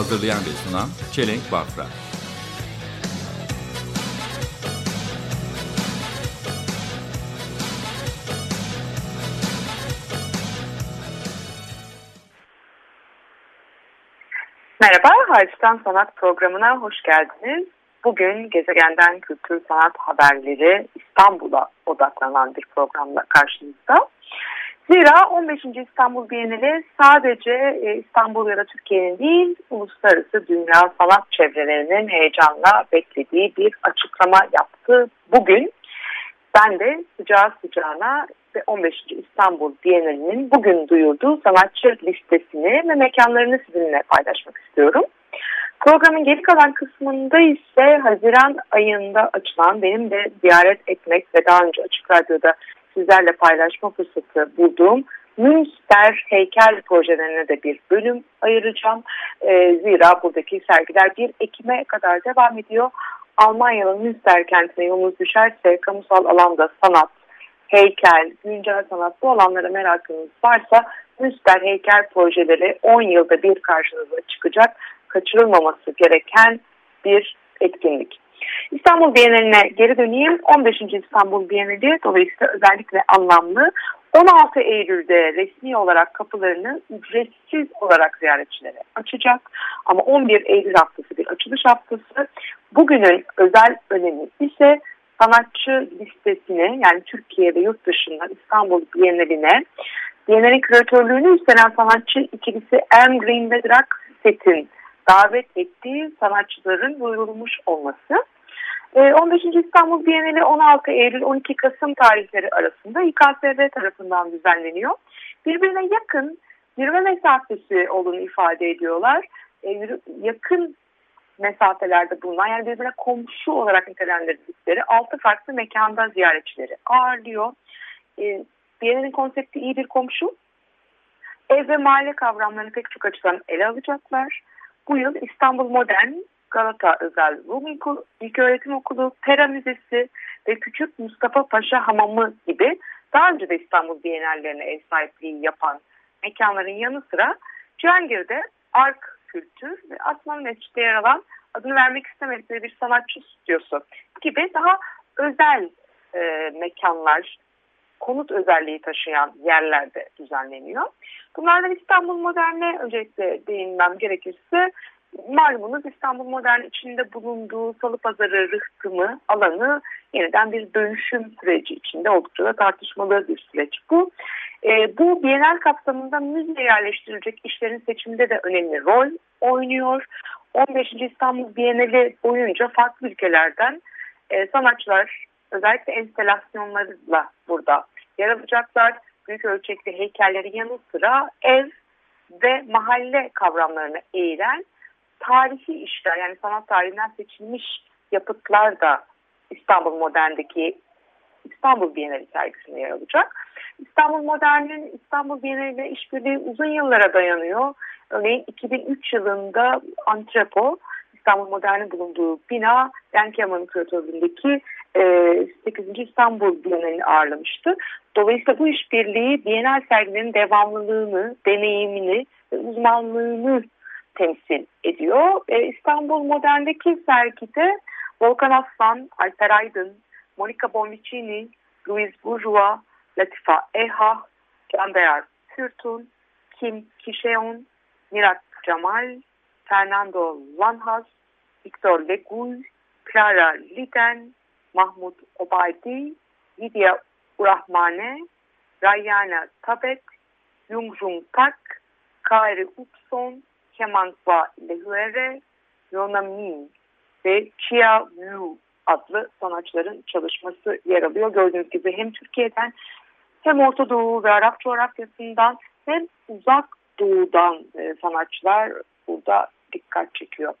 Hazırlayan ve sunan Çelenk Bafra Merhaba, Harçtan Sanat programına hoş geldiniz. Bugün gezegenden kültür sanat haberleri İstanbul'a odaklanan bir programla karşınızda. Zira 15. İstanbul Bienali sadece e, İstanbul ya da Türkiye'nin değil, uluslararası dünya sanat çevrelerinin heyecanla beklediği bir açıklama yaptı bugün. Ben de sıcağı sıcağına ve 15. İstanbul Bienali'nin bugün duyurduğu sanatçı listesini ve mekanlarını sizinle paylaşmak istiyorum. Programın geri kalan kısmında ise Haziran ayında açılan benim de ziyaret etmek ve daha önce Açık Radyo'da sizlerle paylaşma fırsatı bulduğum Münster heykel projelerine de bir bölüm ayıracağım. Ee, zira buradaki sergiler 1 Ekim'e kadar devam ediyor. Almanya'nın Münster kentine yolunuz düşerse kamusal alanda sanat, heykel, güncel sanat bu alanlara merakınız varsa Münster heykel projeleri 10 yılda bir karşınıza çıkacak kaçırılmaması gereken bir etkinlik. İstanbul Bienali'ne geri döneyim. 15. İstanbul Bienali dolayısıyla özellikle anlamlı. 16 Eylül'de resmi olarak kapılarını ücretsiz olarak ziyaretçilere açacak. Ama 11 Eylül haftası bir açılış haftası. Bugünün özel önemi ise sanatçı listesine yani Türkiye ve yurt dışından İstanbul Bienali'ne Bienal'in küratörlüğünü üstlenen sanatçı ikilisi Anne Green ve Drak Set'in davet ettiği sanatçıların duyurulmuş olması. 15. İstanbul Bienali 16 Eylül 12 Kasım tarihleri arasında İKSV tarafından düzenleniyor. Birbirine yakın yürüme mesafesi olduğunu ifade ediyorlar. Yakın mesafelerde bulunan yani birbirine komşu olarak nitelendirdikleri 6 farklı mekanda ziyaretçileri ağırlıyor. Bienalin konsepti iyi bir komşu. Ev ve mahalle kavramlarını pek çok açıdan ele alacaklar. Bu yıl İstanbul Modern, Galata Özel Rum İlköğretim Okulu, Pera Müzesi ve Küçük Mustafa Paşa Hamamı gibi daha önce de İstanbul Bienallerine ev sahipliği yapan mekanların yanı sıra Cihangir'de Ark Kültür ve Asman Mescid'de yer alan adını vermek istemedikleri bir sanatçı stüdyosu gibi daha özel e, mekanlar, konut özelliği taşıyan yerlerde düzenleniyor. Bunlardan İstanbul Modern'e öncelikle değinmem gerekirse malumunuz İstanbul Modern içinde bulunduğu Salı Pazarı rıhtımı alanı yeniden bir dönüşüm süreci içinde oldukça da tartışmalı bir süreç bu. E, bu Bienal kapsamında müze yerleştirilecek işlerin seçiminde de önemli rol oynuyor. 15. İstanbul Bienali boyunca farklı ülkelerden e, sanatçılar özellikle enstelasyonlarla burada yer alacaklar. Büyük ölçekli heykelleri yanı sıra ev ve mahalle kavramlarına eğilen tarihi işler yani sanat tarihinden seçilmiş yapıtlar da İstanbul Modern'deki İstanbul Bienali sergisinde yer alacak. İstanbul Modern'in İstanbul Bienali ile işbirliği uzun yıllara dayanıyor. Örneğin 2003 yılında Antrepo İstanbul Modern'in bulunduğu bina Denkeman'ın küratörlüğündeki e, 8. İstanbul Bienalini ağırlamıştı. Dolayısıyla bu işbirliği Bienal sergilerinin devamlılığını, deneyimini uzmanlığını temsil ediyor. E, İstanbul Modern'deki sergide Volkan Aslan, Alper Aydın, Monica Bonvicini, Louise Bourgeois, Latifa Eha, Canbeyer Kürtun, Kim Kişeon, Mirat Cemal, Fernando Lanhas, Victor Leguy, Clara Liden, Mahmut Obaydi, Lydia Urahmane, Rayana Tabet, Yungjung Tak, Kairi Upson, Kemanswa Lehuere, Yona Min ve Chia Wu adlı sanatçıların çalışması yer alıyor. Gördüğünüz gibi hem Türkiye'den hem Orta Doğu ve Arap coğrafyasından hem uzak doğudan e, sanatçılar burada dikkat çekiyor.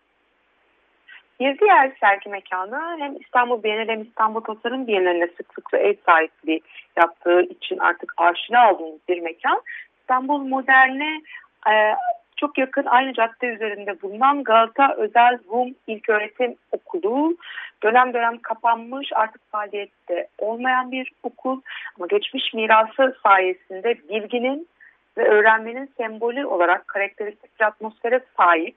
Bir diğer sergi mekanı hem İstanbul Bienali hem İstanbul Tasarım Bienali'ne sıklıkla ev sahipliği yaptığı için artık aşina olduğumuz bir mekan. İstanbul Modern'e e, çok yakın aynı cadde üzerinde bulunan Galata Özel Rum İlköğretim Okulu dönem dönem kapanmış artık faaliyette olmayan bir okul ama geçmiş mirası sayesinde bilginin ve öğrenmenin sembolü olarak karakteristik bir atmosfere sahip.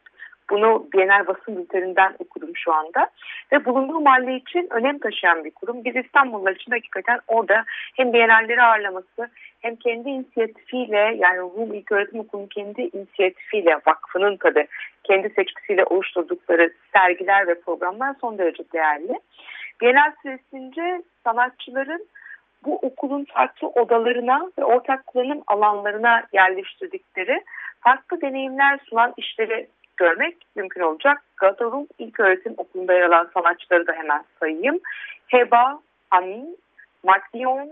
Bunu Bienal basın bülteninden okudum şu anda. Ve bulunduğu mahalle için önem taşıyan bir kurum. Biz İstanbullular için hakikaten orada hem Bienalleri ağırlaması hem kendi inisiyatifiyle yani Rum İlköğretim Okulu'nun kendi inisiyatifiyle vakfının tabi kendi seçkisiyle oluşturdukları sergiler ve programlar son derece değerli. Bienal süresince sanatçıların bu okulun farklı odalarına ve ortak kullanım alanlarına yerleştirdikleri farklı deneyimler sunan işleri görmek mümkün olacak. Galata Rum İlköğretim Okulu'nda yer alan sanatçıları da hemen sayayım. Heba, Amin, Mark Dion,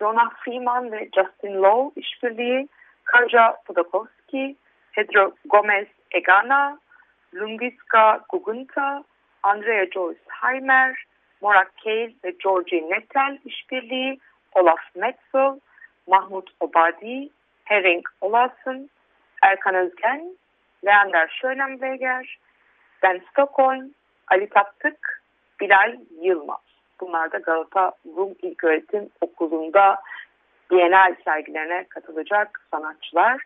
Jonah Freeman ve Justin Lowe işbirliği, Kaja Podokowski, Pedro Gomez Egana, Lungiska Gugunta, Andrea Joyce Heimer, Morak Kale ve Georgie Nettel işbirliği, Olaf Metzel, Mahmut Obadi, Herring Olasın, Erkan Özgen, Leander Schönenberger, Ben Stockholm, Ali Taptık, Bilal Yılmaz. Bunlar da Galata Rum İlköğretim Okulu'nda Bienal sergilerine katılacak sanatçılar.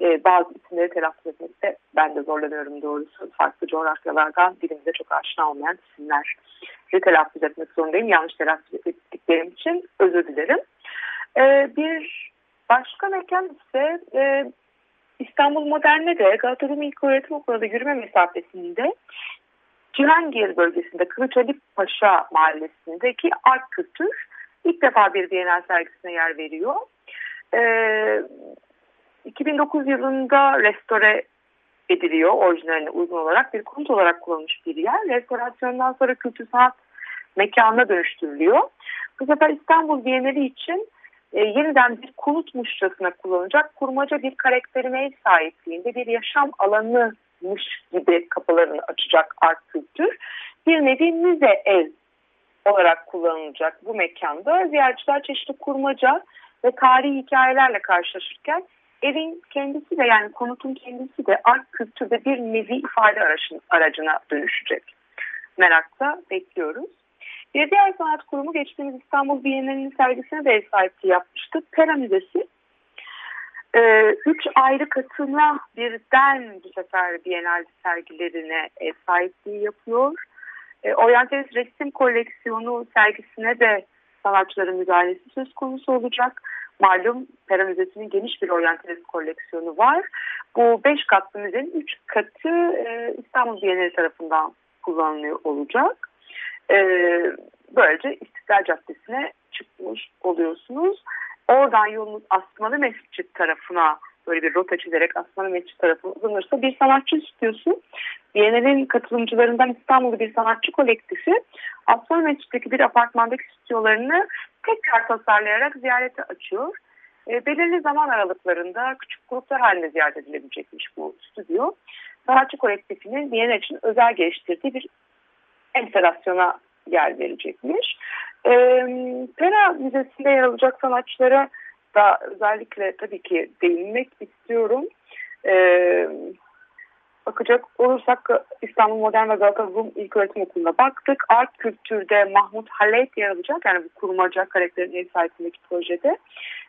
Ee, bazı isimleri telaffuz etmekte ben de zorlanıyorum doğrusu. Farklı coğrafyalardan dilimize çok aşina olmayan isimleri telaffuz etmek zorundayım. Yanlış telaffuz ettiklerim için özür dilerim. Ee, bir başka mekan ise e, İstanbul Modern'de de Galata Rum İlköğretim Okulu'da yürüme mesafesinde Cihangir bölgesinde Kılıç Ali Paşa mahallesindeki art kültür ilk defa bir Bienal sergisine yer veriyor. Ee, 2009 yılında restore ediliyor orijinaline uygun olarak bir konut olarak kullanılmış bir yer. Restorasyondan sonra kültür sanat mekanına dönüştürülüyor. Bu sefer İstanbul Bienali için e, yeniden bir konutmuşçasına kullanılacak kurmaca bir karakterin ev sahipliğinde bir yaşam alanımış gibi kapılarını açacak art kültür. Bir nevi müze ev olarak kullanılacak bu mekanda ziyaretçiler çeşitli kurmaca ve tarihi hikayelerle karşılaşırken evin kendisi de yani konutun kendisi de art kültürde bir nevi ifade aracına dönüşecek. Merakla bekliyoruz. Bir diğer sanat kurumu geçtiğimiz İstanbul Bienalinin sergisine de ev sahipliği yapmıştı. Pera Müzesi. Ee, üç ayrı katına birden bu sefer Bienal sergilerine ev sahipliği yapıyor. Ee, Oryantalist Resim Koleksiyonu sergisine de sanatçıların müdahalesi söz konusu olacak. Malum Pera Müzesi'nin geniş bir oryantalist koleksiyonu var. Bu beş katlı müzenin üç katı e, İstanbul Bienali tarafından kullanılıyor olacak. Ee, böylece İstiklal Caddesi'ne çıkmış oluyorsunuz. Oradan yolunuz Asmalı Mescit tarafına böyle bir rota çizerek Asmalı Mescit tarafına uzanırsa bir sanatçı istiyorsun. Bienal'in katılımcılarından İstanbul'da bir sanatçı kolektifi Asmalı Mescit'teki bir apartmandaki stüdyolarını tekrar tasarlayarak ziyarete açıyor. E, belirli zaman aralıklarında küçük gruplar halinde ziyaret edilebilecekmiş bu stüdyo. Sanatçı kolektifinin Bienal için özel geliştirdiği bir enstalasyona yer verecekmiş. E, Pera Müzesi'nde yer alacak sanatçılara da özellikle tabii ki değinmek istiyorum. E, bakacak olursak İstanbul Modern ve Galata Rum İlköğretim Okulu'na baktık. Art kültürde Mahmut Halet yer alacak. Yani bu kurmaca karakterin ev sahibindeki projede.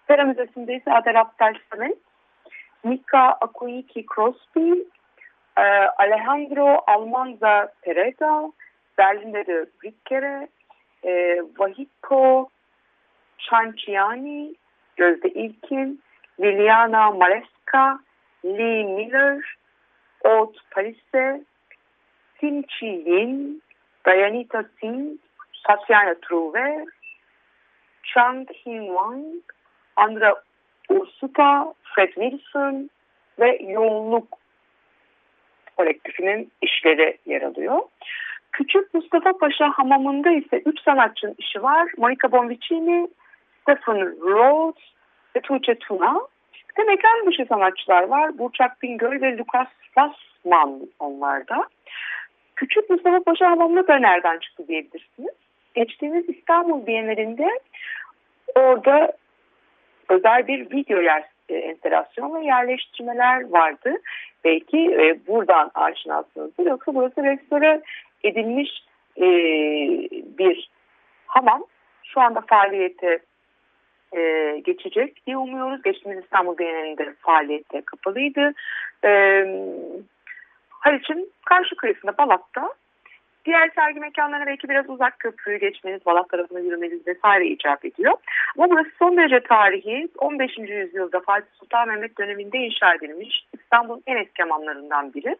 Pera Müzesi'nde ise Adel Abdel Samet, Mika Akuiki Crosby, Alejandro Almanza Pereda, Berlin'de de Rickere, e, Vahiko Chanciani, Gözde İlkin, Liliana Maleska, Lee Miller, Ot Palisse, Sim Chi Yin, Dayanita Singh, Satyana Truve, Chang Hin Wang, Andra Ursuta, Fred Wilson ve Yoğunluk kolektifinin işleri yer alıyor. Küçük Mustafa Paşa hamamında ise üç sanatçının işi var. Monica Bonvicini, Stephen Rhodes ve Tuğçe Tuna. Bir de mekan dışı sanatçılar var. Burçak Bingöl ve Lucas Fassman onlarda. Küçük Mustafa Paşa Hamamı'na da nereden çıktı diyebilirsiniz. Geçtiğimiz İstanbul Bienalinde orada özel bir video yer, e, enstelasyon ve yerleştirmeler vardı. Belki e, buradan aşinasınızdır. Yoksa burası restore edilmiş e, bir hamam. Şu anda faaliyete e, geçecek diye umuyoruz. Geçtiğimiz İstanbul Bienalinde faaliyette kapalıydı. E, Haliç'in karşı kıyısında Balat'ta Diğer sergi mekanlarına belki biraz uzak köprüyü geçmeniz, Balat tarafına yürümeniz vesaire icap ediyor. Ama burası son derece tarihi. 15. yüzyılda Fatih Sultan Mehmet döneminde inşa edilmiş İstanbul'un en eski hamamlarından biri.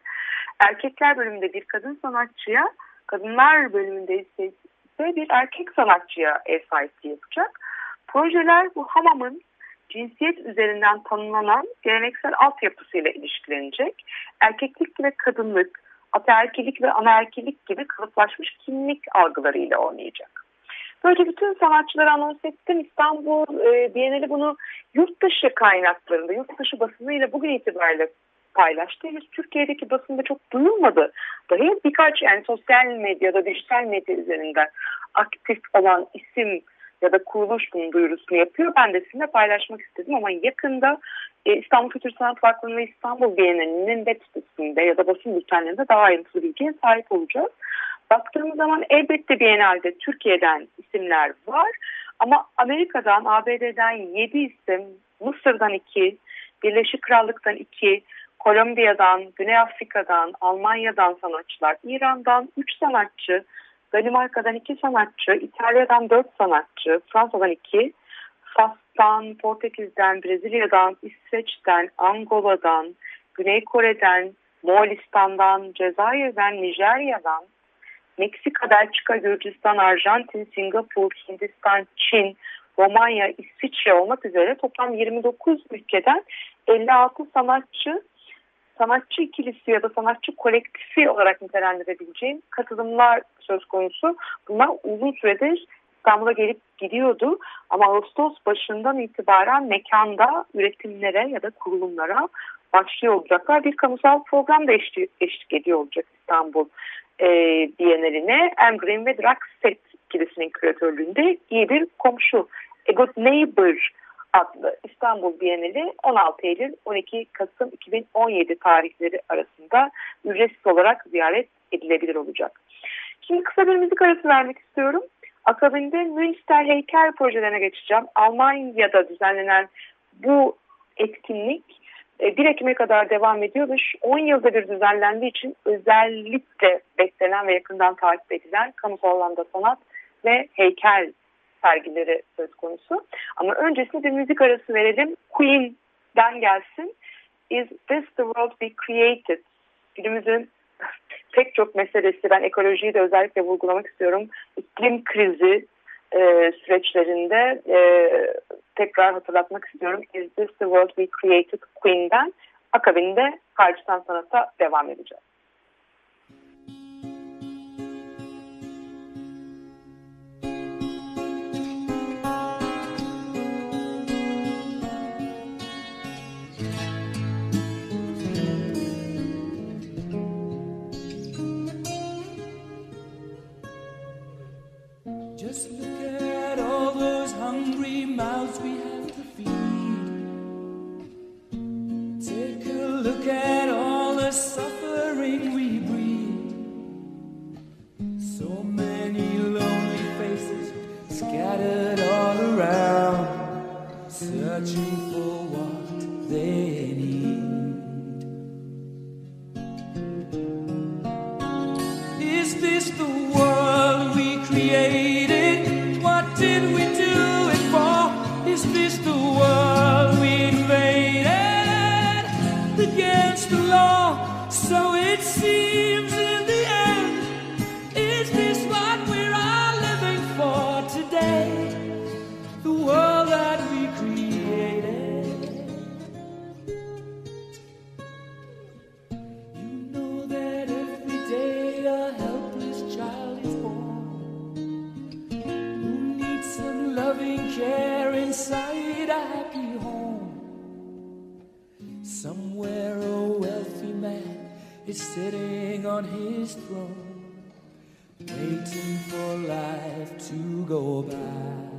Erkekler bölümünde bir kadın sanatçıya, kadınlar bölümünde ise bir erkek sanatçıya ev sahipliği yapacak. Projeler bu hamamın cinsiyet üzerinden tanımlanan geleneksel altyapısıyla ilişkilenecek. Erkeklik ve kadınlık, ataerkilik ve anaerkilik gibi kalıplaşmış kimlik algılarıyla oynayacak. Böylece bütün sanatçıları anons ettim. İstanbul e, Bienali bunu yurt dışı kaynaklarında, yurt dışı basınıyla bugün itibariyle paylaştı. Henüz Türkiye'deki basında çok duyulmadı. Dahi birkaç yani sosyal medyada, dijital medya üzerinden aktif olan isim ya da kuruluş bunun duyurusunu yapıyor. Ben de sizinle paylaşmak istedim ama yakında e, İstanbul Kültür Sanat Vakfı'nın ve İstanbul Bienalinin web sitesinde ya da basın bültenlerinde daha ayrıntılı bilgiye sahip olacağız. Baktığımız zaman elbette Bienal'de Türkiye'den isimler var ama Amerika'dan, ABD'den 7 isim, Mısır'dan 2, Birleşik Krallık'tan 2, Kolombiya'dan, Güney Afrika'dan, Almanya'dan sanatçılar, İran'dan 3 sanatçı, Danimarka'dan 2 sanatçı, İtalya'dan 4 sanatçı, Fransa'dan 2, Fas'tan, Portekiz'den, Brezilya'dan, İsveç'ten, Angola'dan, Güney Kore'den, Moğolistan'dan, Cezayir'den, Nijerya'dan, Meksika, Belçika, Gürcistan, Arjantin, Singapur, Hindistan, Çin, Romanya, İsviçre olmak üzere toplam 29 ülkeden 56 sanatçı, sanatçı ikilisi ya da sanatçı kolektifi olarak nitelendirebileceğim katılımlar söz konusu. Bunlar uzun süredir İstanbul'a gelip gidiyordu ama Ağustos başından itibaren mekanda üretimlere ya da kurulumlara başlıyor olacaklar. Bir kamusal program da eşlik, eşlik ediyor olacak İstanbul e, Biennaline. Em ve Draxet ikilisinin küratörlüğünde iyi bir komşu. A Good Neighbor adlı İstanbul Bienali 16 Eylül 12 Kasım 2017 tarihleri arasında ücretsiz olarak ziyaret edilebilir olacak. Şimdi kısa bir müzik arası vermek istiyorum. Akabinde Münster Heykel projelerine geçeceğim. Almanya'da düzenlenen bu etkinlik 1 e, Ekim'e kadar devam ediyor ve 10 yılda bir düzenlendiği için özellikle beklenen ve yakından takip edilen kamusal alanda sanat ve heykel sergileri söz konusu. Ama öncesinde bir müzik arası verelim. Queen'den gelsin. Is this the world we created? Günümüzün pek çok meselesi ben ekolojiyi de özellikle vurgulamak istiyorum. İklim krizi e, süreçlerinde e, tekrar hatırlatmak istiyorum. Is this the world we created Queen'den akabinde harçtan sanata devam edeceğiz. mouths we have to feed. Take a look at all the suffering we breed. So many lonely faces scattered all around, searching for what they waiting for life to go by.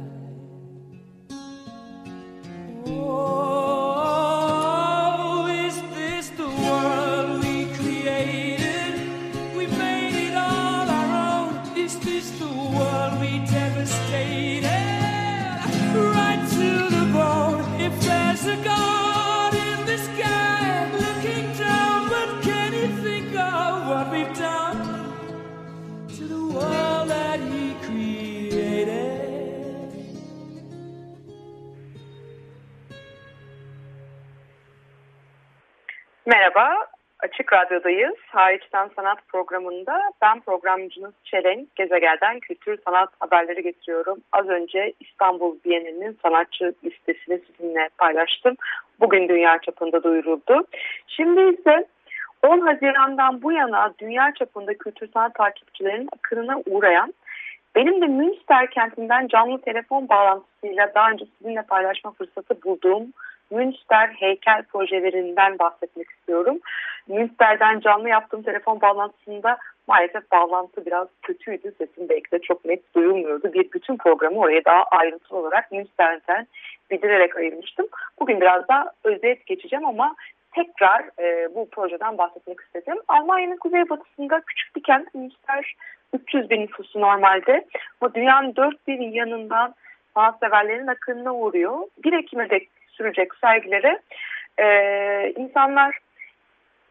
Radyo'dayız. Hariçten Sanat programında ben programcınız Çelenk, Gezegen'den kültür sanat haberleri getiriyorum. Az önce İstanbul Bienalinin sanatçı listesini sizinle paylaştım. Bugün dünya çapında duyuruldu. Şimdi ise 10 Haziran'dan bu yana dünya çapında kültür sanat takipçilerinin akınına uğrayan benim de Münster kentinden canlı telefon bağlantısıyla daha önce sizinle paylaşma fırsatı bulduğum Münster heykel projelerinden bahsetmek istiyorum. Münster'den canlı yaptığım telefon bağlantısında maalesef bağlantı biraz kötüydü. Sesim belki de çok net duyulmuyordu. Bir bütün programı oraya daha ayrıntılı olarak Münster'den bildirerek ayırmıştım. Bugün biraz daha özet geçeceğim ama tekrar e, bu projeden bahsetmek istedim. Almanya'nın kuzeybatısında küçük bir kent Münster 300 bin nüfusu normalde ama dünyanın dört bir yanından sanatseverlerin akınına uğruyor. 1 Ekim'e dek sürecek sergilere e, insanlar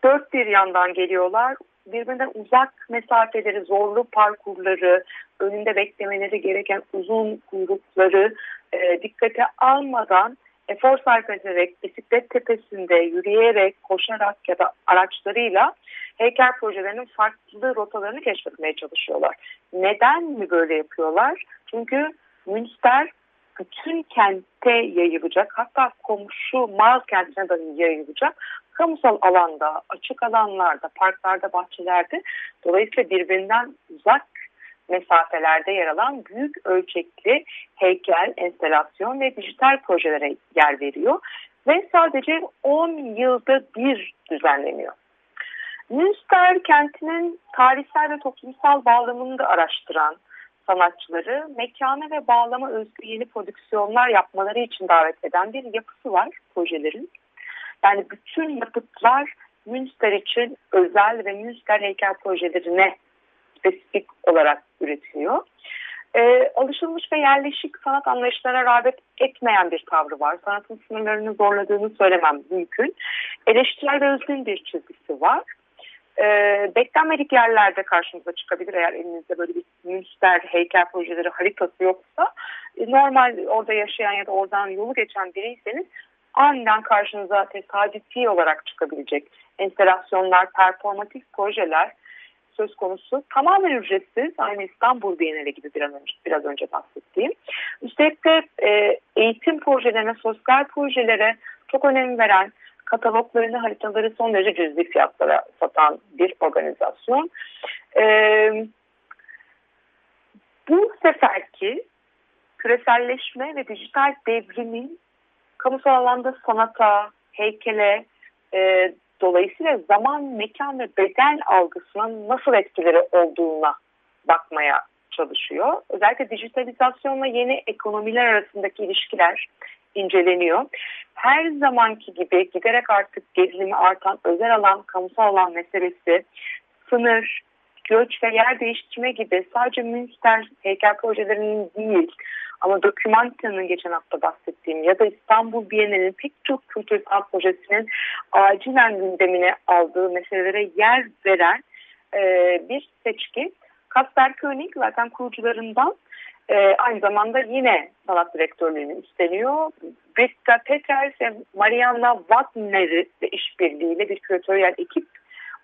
dört bir yandan geliyorlar. Birbirinden uzak mesafeleri, zorlu parkurları, önünde beklemeleri gereken uzun kuyrukları e, dikkate almadan efor sarf ederek bisiklet tepesinde yürüyerek, koşarak ya da araçlarıyla heykel projelerinin farklı rotalarını keşfetmeye çalışıyorlar. Neden mi böyle yapıyorlar? Çünkü Münster bütün kente yayılacak hatta komşu Maz kentine de yayılacak kamusal alanda, açık alanlarda, parklarda, bahçelerde dolayısıyla birbirinden uzak mesafelerde yer alan büyük ölçekli heykel, enstelasyon ve dijital projelere yer veriyor ve sadece 10 yılda bir düzenleniyor. Münster kentinin tarihsel ve toplumsal bağlamını da araştıran sanatçıları mekana ve bağlama özgü yeni prodüksiyonlar yapmaları için davet eden bir yapısı var projelerin. Yani bütün yapıtlar Münster için özel ve Münster heykel projelerine spesifik olarak üretiliyor. E, alışılmış ve yerleşik sanat anlayışlarına rağbet etmeyen bir tavrı var. Sanatın sınırlarını zorladığını söylemem mümkün. Eleştirel ve özgün bir çizgisi var. E, beklenmedik yerlerde karşımıza çıkabilir eğer elinizde böyle bir Münster heykel projeleri haritası yoksa. E, normal orada yaşayan ya da oradan yolu geçen biriyseniz aniden karşınıza tesadüfi olarak çıkabilecek enstalasyonlar, performatif projeler söz konusu. Tamamen ücretsiz. Aynı İstanbul Bienali gibi bir an önce, biraz önce bahsettiğim. Üstelik de e, eğitim projelerine, sosyal projelere çok önem veren, kataloglarını, haritaları son derece cüzi fiyatlara satan bir organizasyon. E, bu seferki küreselleşme ve dijital devrimin kamusal alanda sanata, heykele, e, dolayısıyla zaman, mekan ve beden algısına nasıl etkileri olduğuna bakmaya çalışıyor. Özellikle dijitalizasyonla yeni ekonomiler arasındaki ilişkiler inceleniyor. Her zamanki gibi giderek artık gerilimi artan özel alan, kamusal alan meselesi, sınır, göç ve yer değiştirme gibi sadece Münster heykel projelerinin değil ama Dokümantya'nın geçen hafta bahsettiğim ya da İstanbul Bienali'nin pek çok kültür sanat projesinin acilen gündemine aldığı meselelere yer veren e, bir seçki. Kasper König zaten kurucularından e, aynı zamanda yine sanat direktörlüğünü üstleniyor. Britta Peters ve Marianna Wagner'i işbirliğiyle bir küratöryel ekip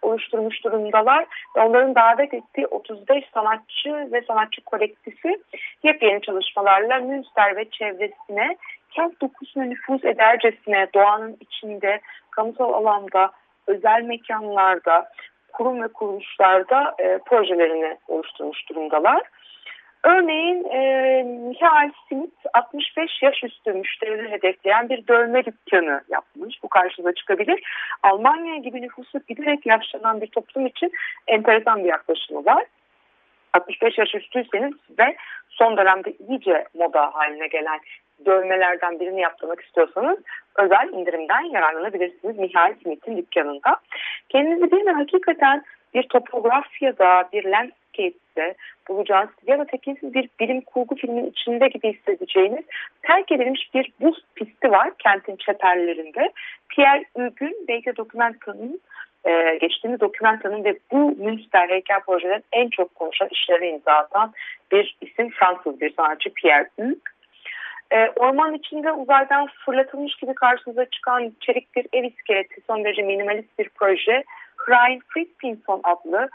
oluşturmuş durumdalar. Ve onların davet ettiği 35 sanatçı ve sanatçı kolektifi yepyeni çalışmalarla Münster ve çevresine kent dokusuna nüfuz edercesine doğanın içinde, kamusal alanda, özel mekanlarda, kurum ve kuruluşlarda e, projelerini oluşturmuş durumdalar. Örneğin e, Michael Smith 65 yaş üstü müşterileri hedefleyen bir dövme dükkanı yapmış. Bu karşınıza çıkabilir. Almanya gibi nüfusu giderek yaşlanan bir toplum için enteresan bir yaklaşımı var. 65 yaş üstüyseniz ve son dönemde iyice moda haline gelen dövmelerden birini yaptırmak istiyorsanız özel indirimden yararlanabilirsiniz Michael Smith'in dükkanında. Kendinizi bir hakikaten bir topografyada, bir landscape'de bulacağınız ya da tekinsiz bir bilim kurgu filmin içinde gibi hissedeceğiniz terk edilmiş bir buz pisti var kentin çeperlerinde. Pierre Hugues'ün belki dokumentanın e, geçtiğimiz dokumentanın ve bu Münster heykel projelerin en çok konuşan işlerine imza atan bir isim Fransız bir sanatçı Pierre Hugues. E, orman içinde uzaydan fırlatılmış gibi karşınıza çıkan çelik bir ev iskeleti son derece minimalist bir proje. Ryan Friedpinson adlı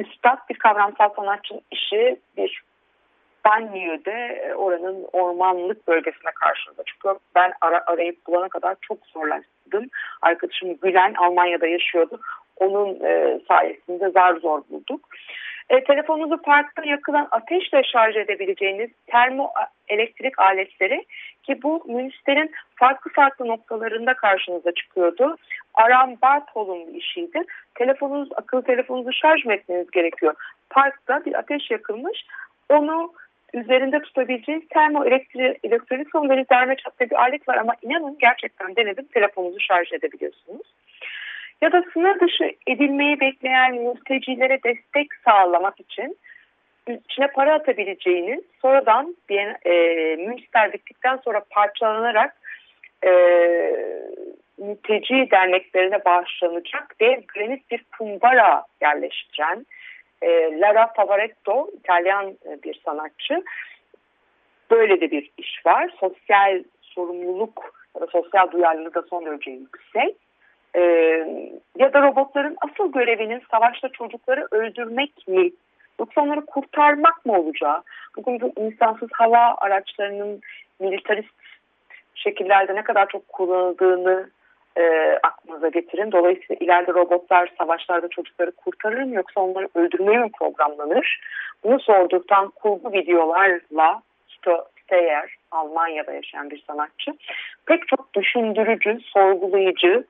üstad bir kavramsal sanatçının işi bir banyoda oranın ormanlık bölgesine karşınıza çıkıyor. Ben ara, arayıp bulana kadar çok zorlandım. Arkadaşım Gülen Almanya'da yaşıyordu. Onun e, sayesinde zar zor bulduk. E, telefonunuzu parkta yakılan ateşle şarj edebileceğiniz termo elektrik aletleri ki bu Münster'in farklı farklı noktalarında karşınıza çıkıyordu. Aram Bartol'un bir işiydi. Telefonunuz, akıllı telefonunuzu şarj mı etmeniz gerekiyor? Parkta bir ateş yakılmış. Onu üzerinde tutabileceğiniz termo elektronik son derece derme çatlı bir alet var ama inanın gerçekten denedim telefonunuzu şarj edebiliyorsunuz ya da sınır dışı edilmeyi bekleyen mültecilere destek sağlamak için içine para atabileceğiniz sonradan e, Münster bittikten sonra parçalanarak e, mülteci derneklerine bağışlanacak dev granit bir kumbara yerleştiren e, Lara Favaretto İtalyan bir sanatçı. Böyle de bir iş var. Sosyal sorumluluk ya da sosyal duyarlılığı da son derece yüksek. E, ya da robotların asıl görevinin savaşta çocukları öldürmek mi? Yoksa onları kurtarmak mı olacağı? Bugün bu insansız hava araçlarının militarist şekillerde ne kadar çok kullanıldığını e, aklınıza getirin. Dolayısıyla ileride robotlar savaşlarda çocukları kurtarır mı yoksa onları öldürmeye mi programlanır? Bunu sorduktan kurgu videolarla Steyer, Almanya'da yaşayan bir sanatçı, pek çok düşündürücü, sorgulayıcı,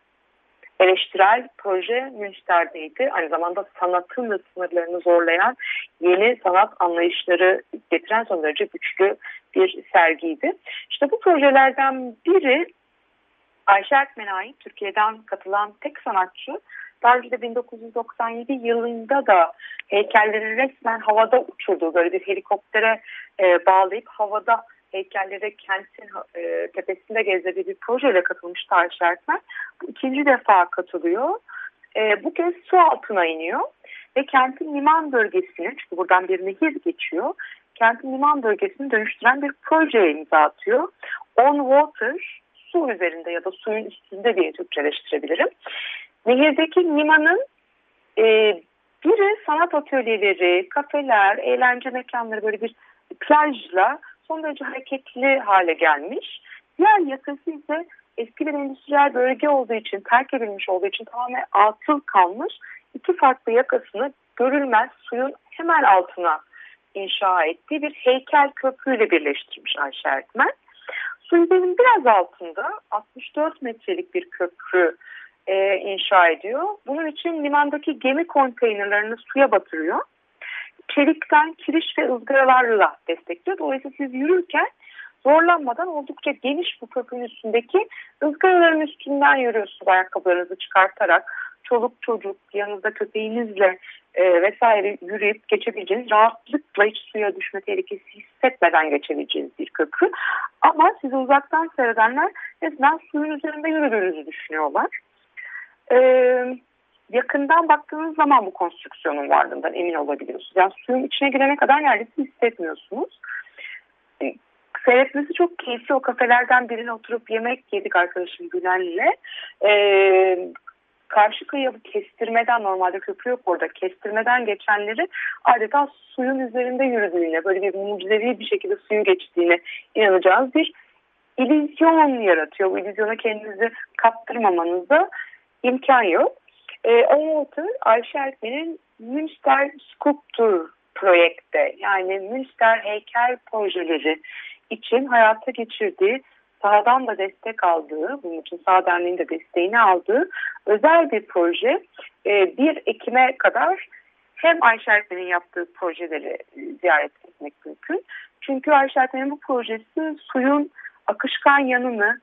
eleştirel proje Münster'deydi. Aynı zamanda sanatın sınırlarını zorlayan yeni sanat anlayışları getiren son derece güçlü bir sergiydi. İşte bu projelerden biri Ayşe Erkmen'e ait Türkiye'den katılan tek sanatçı. Daha önce de 1997 yılında da heykelleri resmen havada uçurduğu böyle bir helikoptere e, bağlayıp havada heykelleri kentin e, tepesinde gezdiği bir projeyle katılmış Tarih Erkmen. Bu ikinci defa katılıyor. E, bu kez su altına iniyor ve kentin liman bölgesini, çünkü buradan bir nehir geçiyor, kentin liman bölgesini dönüştüren bir projeye imza atıyor. On Water, su üzerinde ya da suyun üstünde diye Türkçeleştirebilirim. Nehirdeki limanın e, biri sanat atölyeleri, kafeler, eğlence mekanları böyle bir plajla son derece hareketli hale gelmiş. Diğer yakası ise eski bir endüstriyel bölge olduğu için, terk edilmiş olduğu için tamamen atıl kalmış. İki farklı yakasını görülmez suyun hemen altına inşa ettiği bir heykel köprüyle birleştirmiş Ayşe Erkmen. Su yüzeyinin biraz altında 64 metrelik bir köprü e, inşa ediyor. Bunun için limandaki gemi konteynerlerini suya batırıyor çelikten kiriş ve ızgaralarla destekliyor. Dolayısıyla siz yürürken zorlanmadan oldukça geniş bu köprünün üstündeki ızgaraların üstünden yürüyorsunuz ayakkabılarınızı çıkartarak. Çoluk çocuk yanınızda köpeğinizle e, vesaire yürüyüp geçebileceğiniz rahatlıkla hiç suya düşme tehlikesi hissetmeden geçebileceğiniz bir köprü. Ama sizi uzaktan seyredenler resmen suyun üzerinde yürüdüğünüzü düşünüyorlar. Eee yakından baktığınız zaman bu konstrüksiyonun varlığından emin olabiliyorsunuz. Yani suyun içine girene kadar neredeyse hissetmiyorsunuz. E, seyretmesi çok keyifli. O kafelerden birine oturup yemek yedik arkadaşım Gülen'le. E, karşı kıyıya kestirmeden normalde köprü yok orada kestirmeden geçenleri adeta suyun üzerinde yürüdüğüne böyle bir mucizevi bir şekilde suyun geçtiğine inanacağınız bir illüzyon yaratıyor. Bu illüzyona kendinizi kaptırmamanıza imkan yok. E, Owater Ayşe Erkmen'in Münster Sculpture Projekte yani Münster Heykel Projeleri için hayata geçirdiği sahadan da destek aldığı, bunun için Sağ Derneği'nin de desteğini aldığı özel bir proje. 1 e, Ekim'e kadar hem Ayşe Erten'in yaptığı projeleri e, ziyaret etmek mümkün. Çünkü Ayşe Erten'in bu projesi suyun akışkan yanını,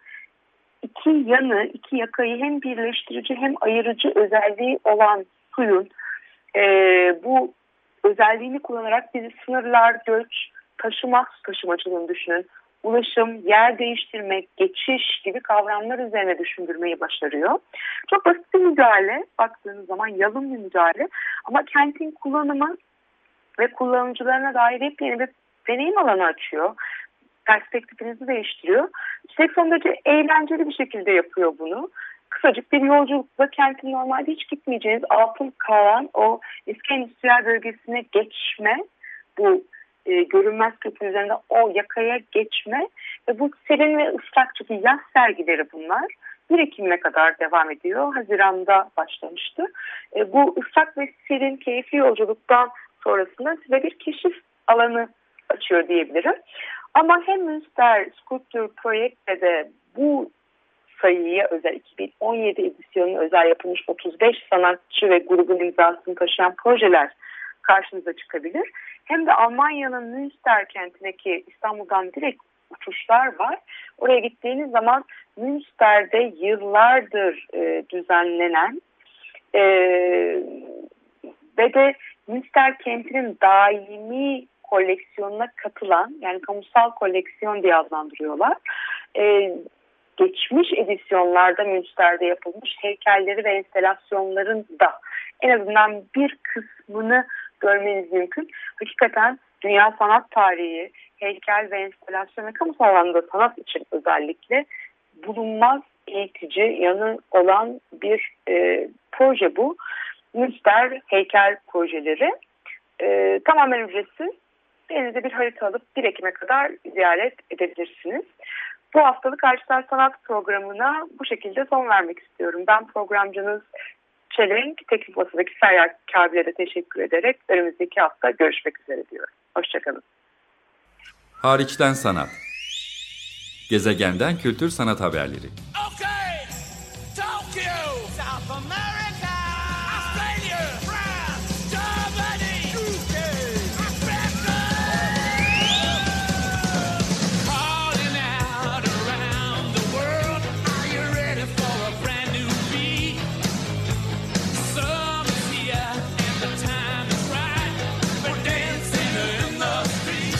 iki yanı, iki yakayı hem birleştirici hem ayırıcı özelliği olan suyun e, bu özelliğini kullanarak bizi sınırlar, göç, taşıma, taşımacılığını düşünün, ulaşım, yer değiştirmek, geçiş gibi kavramlar üzerine düşündürmeyi başarıyor. Çok basit bir müdahale baktığınız zaman yalın bir müdahale ama kentin kullanımı ve kullanıcılarına dair yepyeni bir deneyim alanı açıyor. Perspektifinizi değiştiriyor. Üstelik son derece eğlenceli bir şekilde yapıyor bunu. Kısacık bir yolculukla kentin normalde hiç gitmeyeceğiniz altın kalan o eski endüstriyel bölgesine geçme bu e, görünmez köprü üzerinde o yakaya geçme ve bu serin ve ıslak çünkü yaz sergileri bunlar. 1 Ekim'e kadar devam ediyor. Haziran'da başlamıştı. E, bu ıslak ve serin keyifli yolculuktan sonrasında size bir keşif alanı açıyor diyebilirim. Ama hem Münster Sculpture Projekte de bu sayıya özel 2017 edisyonu özel yapılmış 35 sanatçı ve grubun imzasını taşıyan projeler karşınıza çıkabilir. Hem de Almanya'nın Münster kentindeki İstanbul'dan direkt uçuşlar var. Oraya gittiğiniz zaman Münster'de yıllardır e, düzenlenen e, ve de Münster kentinin daimi koleksiyonuna katılan yani kamusal koleksiyon diye adlandırıyorlar. E, geçmiş edisyonlarda Münster'de yapılmış heykelleri ve enstelasyonların da en azından bir kısmını görmeniz mümkün. Hakikaten dünya sanat tarihi, heykel ve enstelasyon ve kamusal sanat için özellikle bulunmaz eğitici yanı olan bir e, proje bu. Münster heykel projeleri e, tamamen ücretsiz. Elinize bir harita alıp 1 Ekim'e kadar ziyaret edebilirsiniz. Bu haftalık Arşitel Sanat programına bu şekilde son vermek istiyorum. Ben programcınız Çelenk, Teklif Masa'daki Feryal Kabil'e teşekkür ederek önümüzdeki hafta görüşmek üzere diyorum. Hoşçakalın. Hariçten Sanat Gezegenden Kültür Sanat Haberleri